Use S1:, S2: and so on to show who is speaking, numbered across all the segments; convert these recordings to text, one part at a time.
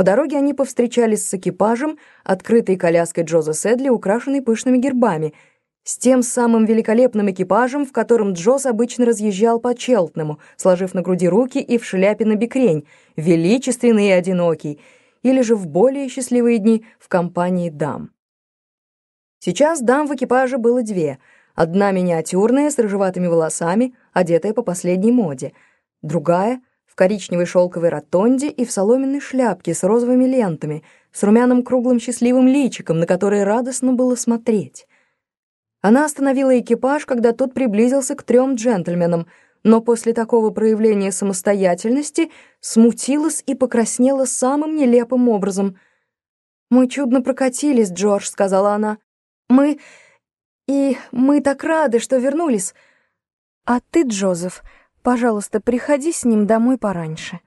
S1: По дороге они повстречались с экипажем, открытой коляской Джоза Седли, украшенной пышными гербами, с тем самым великолепным экипажем, в котором Джоз обычно разъезжал по Челтному, сложив на груди руки и в шляпе на бекрень, величественный и одинокий, или же в более счастливые дни в компании дам. Сейчас дам в экипаже было две. Одна миниатюрная, с рыжеватыми волосами, одетая по последней моде. Другая — в коричневой шелковой ротонде и в соломенной шляпке с розовыми лентами, с румяным круглым счастливым личиком, на которое радостно было смотреть. Она остановила экипаж, когда тот приблизился к трем джентльменам, но после такого проявления самостоятельности смутилась и покраснела самым нелепым образом. «Мы чудно прокатились, Джордж», — сказала она. «Мы... и мы так рады, что вернулись. А ты, Джозеф, пожалуйста, приходи с ним домой пораньше».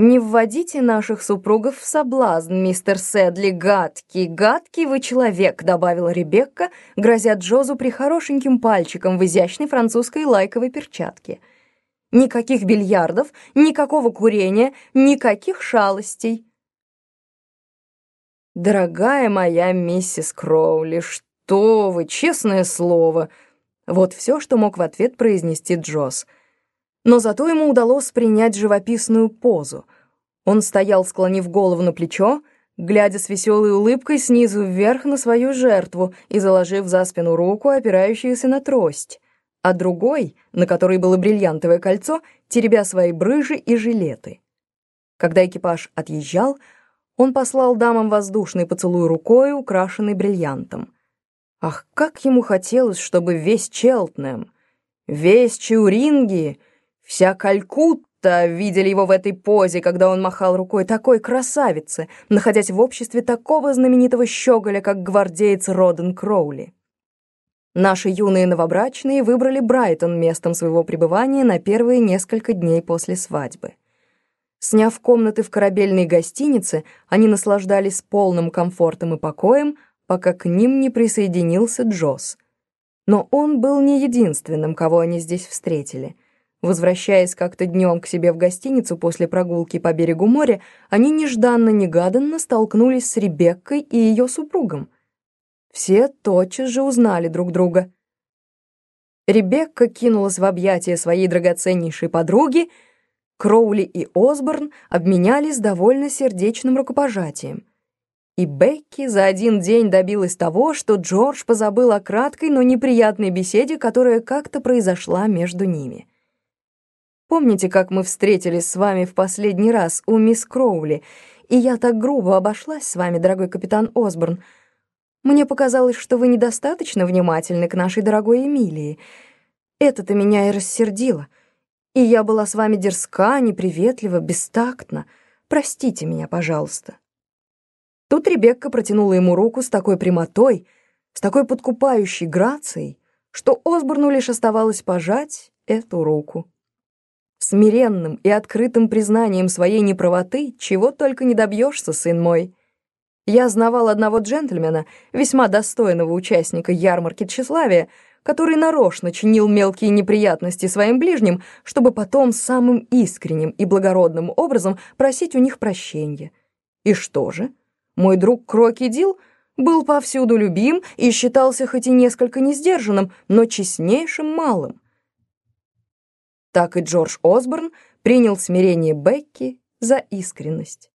S1: «Не вводите наших супругов в соблазн, мистер Сэдли, гадкий, гадкий вы человек», добавила Ребекка, грозя Джозу прихорошеньким пальчиком в изящной французской лайковой перчатке. «Никаких бильярдов, никакого курения, никаких шалостей». «Дорогая моя миссис Кроули, что вы, честное слово!» Вот все, что мог в ответ произнести Джоз — но зато ему удалось принять живописную позу. Он стоял, склонив голову на плечо, глядя с веселой улыбкой снизу вверх на свою жертву и заложив за спину руку, опирающуюся на трость, а другой, на которой было бриллиантовое кольцо, теребя свои брыжи и жилеты. Когда экипаж отъезжал, он послал дамам воздушный поцелуй рукой, украшенный бриллиантом. Ах, как ему хотелось, чтобы весь Челтнем, весь Чауринги Вся Калькутта видели его в этой позе, когда он махал рукой такой красавицы, находясь в обществе такого знаменитого щеголя, как гвардеец Роден Кроули. Наши юные новобрачные выбрали Брайтон местом своего пребывания на первые несколько дней после свадьбы. Сняв комнаты в корабельной гостинице, они наслаждались полным комфортом и покоем, пока к ним не присоединился Джосс. Но он был не единственным, кого они здесь встретили — Возвращаясь как-то днем к себе в гостиницу после прогулки по берегу моря, они нежданно-негаданно столкнулись с Ребеккой и ее супругом. Все тотчас же узнали друг друга. Ребекка кинулась в объятия своей драгоценнейшей подруги, Кроули и Осборн обменялись довольно сердечным рукопожатием. И Бекки за один день добилась того, что Джордж позабыл о краткой, но неприятной беседе, которая как-то произошла между ними. Помните, как мы встретились с вами в последний раз у мисс Кроули, и я так грубо обошлась с вами, дорогой капитан Осборн? Мне показалось, что вы недостаточно внимательны к нашей дорогой Эмилии. Это-то меня и рассердило. И я была с вами дерзка, неприветлива, бестактна. Простите меня, пожалуйста». Тут Ребекка протянула ему руку с такой прямотой, с такой подкупающей грацией, что Осборну лишь оставалось пожать эту руку смиренным и открытым признанием своей неправоты, чего только не добьешься, сын мой. Я знавал одного джентльмена, весьма достойного участника ярмарки тщеславия, который нарочно чинил мелкие неприятности своим ближним, чтобы потом самым искренним и благородным образом просить у них прощения. И что же? Мой друг Крокидил был повсюду любим и считался хоть и несколько несдержанным, но честнейшим малым так и Джордж Осборн принял смирение Бекки за искренность.